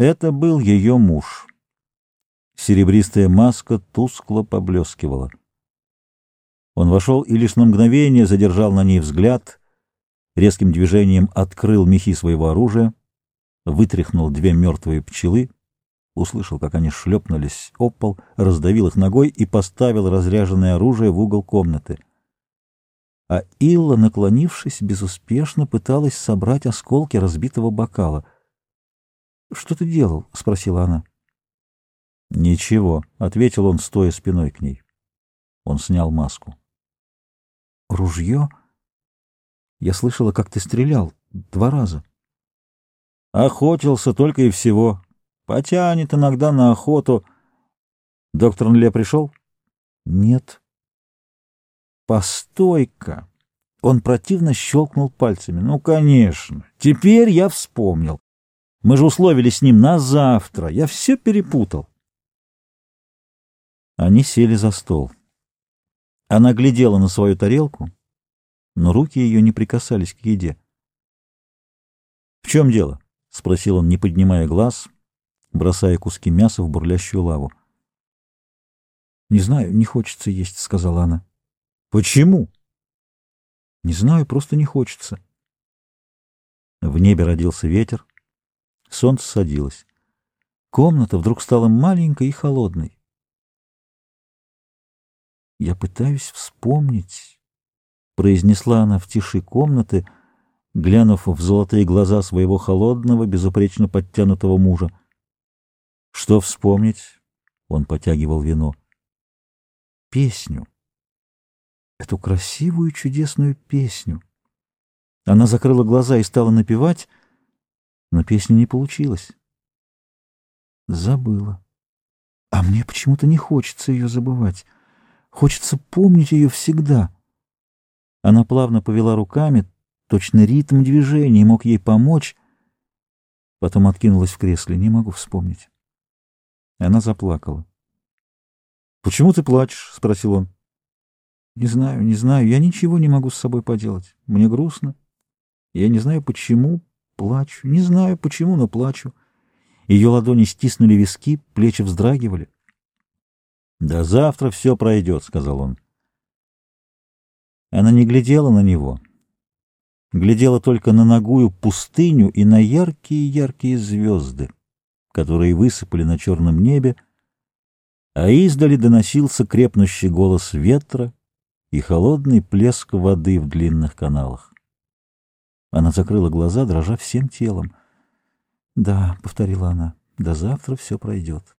Это был ее муж. Серебристая маска тускло поблескивала. Он вошел и лишь на мгновение задержал на ней взгляд, резким движением открыл мехи своего оружия, вытряхнул две мертвые пчелы, услышал, как они шлепнулись об пол, раздавил их ногой и поставил разряженное оружие в угол комнаты. А Илла, наклонившись, безуспешно пыталась собрать осколки разбитого бокала. — Что ты делал? — спросила она. — Ничего, — ответил он, стоя спиной к ней. Он снял маску. — Ружье? Я слышала, как ты стрелял. Два раза. — Охотился только и всего. Потянет иногда на охоту. Доктор Нле пришел? — Нет. — Постой-ка! Он противно щелкнул пальцами. — Ну, конечно. Теперь я вспомнил. Мы же условились с ним на завтра. Я все перепутал. Они сели за стол. Она глядела на свою тарелку, но руки ее не прикасались к еде. — В чем дело? — спросил он, не поднимая глаз, бросая куски мяса в бурлящую лаву. — Не знаю, не хочется есть, — сказала она. — Почему? — Не знаю, просто не хочется. В небе родился ветер. Солнце садилось. Комната вдруг стала маленькой и холодной. «Я пытаюсь вспомнить», — произнесла она в тиши комнаты, глянув в золотые глаза своего холодного, безупречно подтянутого мужа. «Что вспомнить?» — он потягивал вино. «Песню. Эту красивую, чудесную песню». Она закрыла глаза и стала напевать, но песня не получилась. Забыла. А мне почему-то не хочется ее забывать. Хочется помнить ее всегда. Она плавно повела руками, точно ритм движений мог ей помочь. Потом откинулась в кресле. Не могу вспомнить. Она заплакала. — Почему ты плачешь? — спросил он. — Не знаю, не знаю. Я ничего не могу с собой поделать. Мне грустно. Я не знаю, почему плачу. Не знаю, почему, но плачу. Ее ладони стиснули виски, плечи вздрагивали. «Да завтра все пройдет», — сказал он. Она не глядела на него, глядела только на ногую пустыню и на яркие-яркие звезды, которые высыпали на черном небе, а издали доносился крепнущий голос ветра и холодный плеск воды в длинных каналах. Она закрыла глаза, дрожа всем телом. «Да», — повторила она, — «до завтра все пройдет».